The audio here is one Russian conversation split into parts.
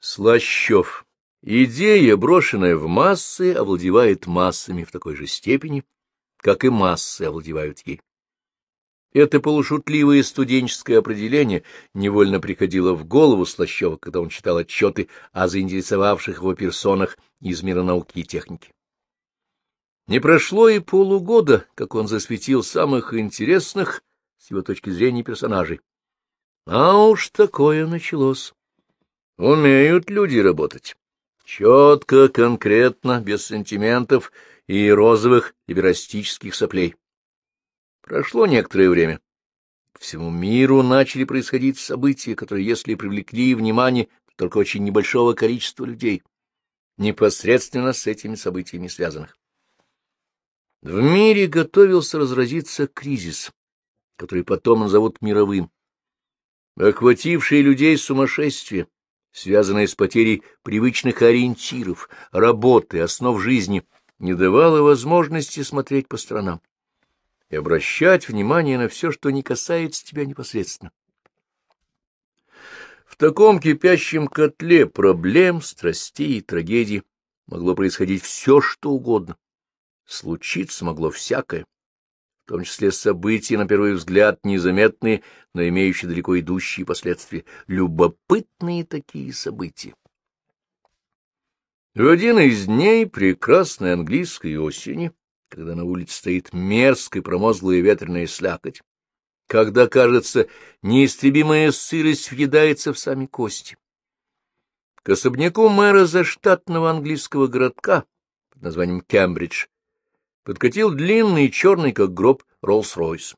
Слащев. Идея, брошенная в массы, овладевает массами в такой же степени, как и массы овладевают ей. Это полушутливое студенческое определение невольно приходило в голову Слащева, когда он читал отчеты о заинтересовавших его персонах из мира науки и техники. Не прошло и полугода, как он засветил самых интересных, с его точки зрения, персонажей. А уж такое началось. Умеют люди работать. Четко, конкретно, без сантиментов и розовых либерастических соплей. Прошло некоторое время. Всему миру начали происходить события, которые, если привлекли внимание, то только очень небольшого количества людей, непосредственно с этими событиями связанных. В мире готовился разразиться кризис, который потом назовут мировым. Охватившие людей сумасшествие, связанное с потерей привычных ориентиров, работы, основ жизни, не давало возможности смотреть по сторонам и обращать внимание на все, что не касается тебя непосредственно. В таком кипящем котле проблем, страстей и трагедий могло происходить все, что угодно. Случиться могло всякое, в том числе события, на первый взгляд, незаметные, но имеющие далеко идущие последствия. Любопытные такие события. В один из дней прекрасной английской осени когда на улице стоит мерзкая промозглая ветреная слякоть, когда, кажется, неистребимая сырость въедается в сами кости. К особняку мэра заштатного английского городка под названием Кембридж подкатил длинный черный, как гроб, Роллс-Ройс.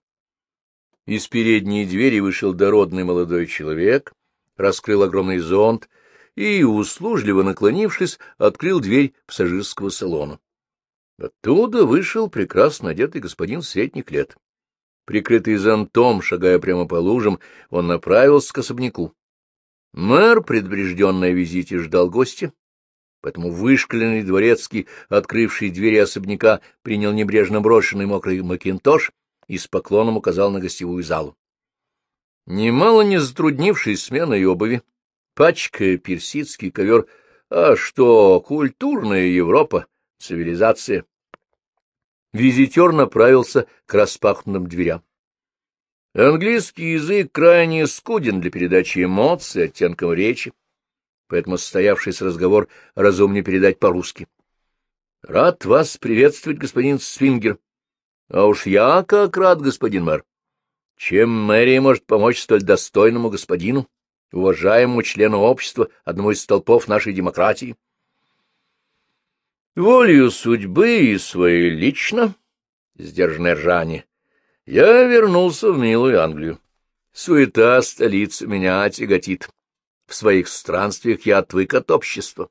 Из передней двери вышел дородный молодой человек, раскрыл огромный зонт и, услужливо наклонившись, открыл дверь пассажирского салона. Оттуда вышел прекрасно одетый господин средних лет. Прикрытый зонтом, шагая прямо по лужам, он направился к особняку. Мэр, предупрежденный о визите, ждал гостя, поэтому вышкаленный дворецкий, открывший двери особняка, принял небрежно брошенный мокрый макинтош и с поклоном указал на гостевую залу. Немало не затруднившись сменой обуви, пачкая персидский ковер, а что, культурная Европа, цивилизация, визитер направился к распахнутым дверям. Английский язык крайне скуден для передачи эмоций, оттенком речи, поэтому состоявшийся разговор разумнее передать по-русски. — Рад вас приветствовать, господин Свингер. — А уж я как рад, господин мэр. Чем мэрия может помочь столь достойному господину, уважаемому члену общества, одному из столпов нашей демократии? — Волею судьбы и своей лично, сдержанное ржание, я вернулся в милую Англию. Суета столицы меня тяготит. В своих странствиях я отвык от общества.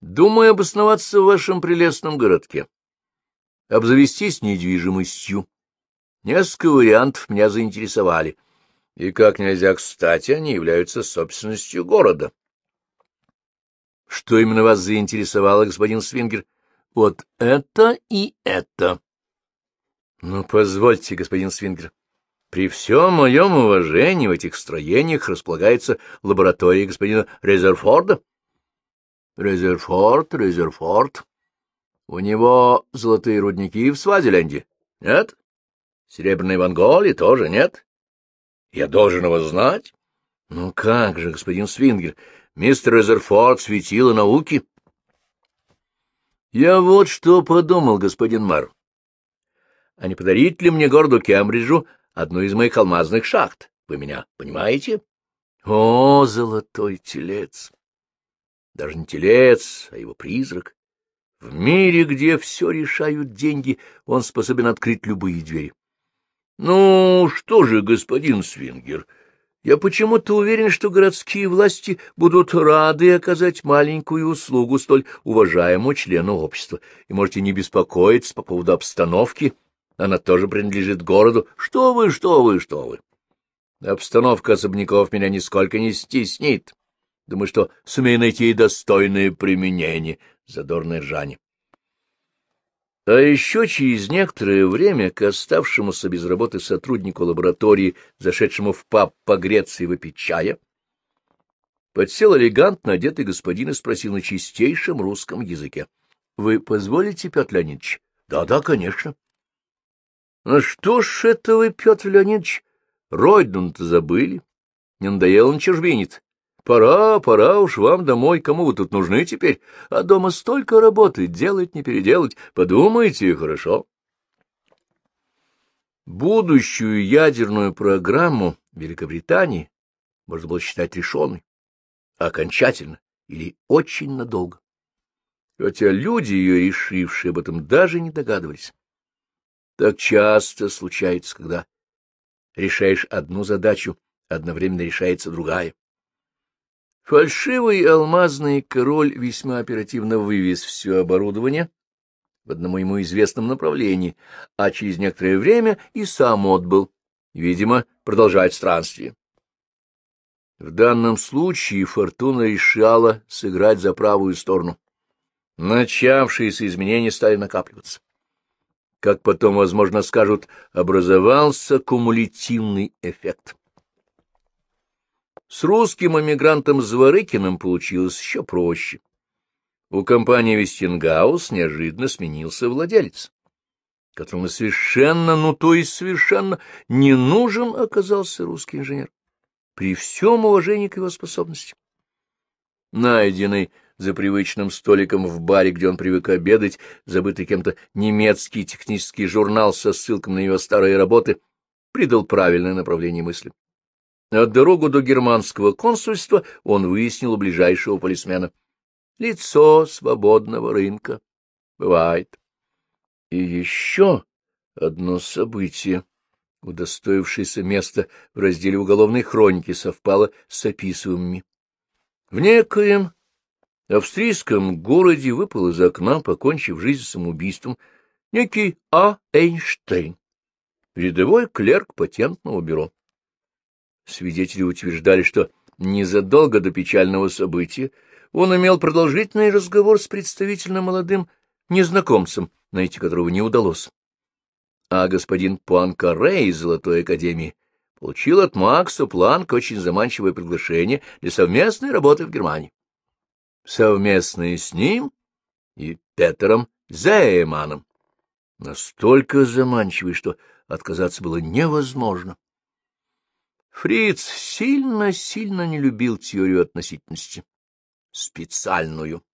Думаю обосноваться в вашем прелестном городке, обзавестись недвижимостью. Несколько вариантов меня заинтересовали, и как нельзя кстати они являются собственностью города. Что именно вас заинтересовало, господин Свингер? Вот это и это. Ну, позвольте, господин Свингер. При всем моем уважении в этих строениях располагается лаборатория господина Резерфорда. Резерфорд, Резерфорд. У него золотые рудники в Свазиленде, нет? Серебряные в Анголе тоже нет? Я должен его знать. Ну как же, господин Свингер, Мистер Резерфорд светило науки. Я вот что подумал, господин мэр. А не подарить ли мне городу Кембриджу одну из моих алмазных шахт? Вы меня понимаете? О, золотой телец! Даже не телец, а его призрак. В мире, где все решают деньги, он способен открыть любые двери. Ну, что же, господин Свингер, — я почему-то уверен, что городские власти будут рады оказать маленькую услугу столь уважаемому члену общества, и можете не беспокоиться по поводу обстановки. Она тоже принадлежит городу. Что вы, что вы, что вы. Обстановка особняков меня нисколько не стеснит. Думаю, что сумею найти достойное применение. Задорное ржание. А еще через некоторое время к оставшемуся без работы сотруднику лаборатории, зашедшему в паб погреться и выпить чая, Подсел элегантно одетый господин и спросил на чистейшем русском языке. — Вы позволите, Петр Леонидович? Да, — Да-да, конечно. — Ну что ж это вы, Петр Леонидович, родину-то забыли? Не надоело на чужбинит? Пора, пора уж вам домой, кому вы тут нужны теперь? А дома столько работы, делать не переделать. Подумайте, хорошо. Будущую ядерную программу Великобритании можно было считать решенной окончательно или очень надолго. Хотя люди, ее решившие об этом, даже не догадывались. Так часто случается, когда решаешь одну задачу, одновременно решается другая. Фальшивый алмазный король весьма оперативно вывез все оборудование в одному ему известном направлении, а через некоторое время и сам отбыл, видимо, продолжать странствие. В данном случае фортуна решала сыграть за правую сторону. Начавшиеся изменения стали накапливаться. Как потом, возможно, скажут, образовался кумулятивный эффект. С русским эмигрантом Зворыкиным получилось еще проще. У компании «Вестингаус» неожиданно сменился владелец, которому совершенно, ну то есть совершенно не нужен оказался русский инженер при всем уважении к его способностям. Найденный за привычным столиком в баре, где он привык обедать, забытый кем-то немецкий технический журнал со ссылками на его старые работы, придал правильное направление мысли. А дорогу до германского консульства он выяснил у ближайшего полисмена. Лицо свободного рынка. Бывает. И еще одно событие удостоившееся места в разделе уголовной хроники, совпало с описываемыми. В некоем австрийском городе выпал из окна, покончив жизнь самоубийством, некий А. Эйнштейн, рядовой клерк патентного бюро. Свидетели утверждали, что незадолго до печального события он имел продолжительный разговор с представительным молодым незнакомцем, найти которого не удалось а господин Пуанкаре из Золотой Академии получил от Макса Планка очень заманчивое приглашение для совместной работы в Германии. Совместные с ним и Петером Зейманом. Настолько заманчивый, что отказаться было невозможно. Фриц сильно-сильно не любил теорию относительности. Специальную.